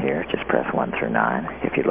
here. Just press one through nine if you'd like.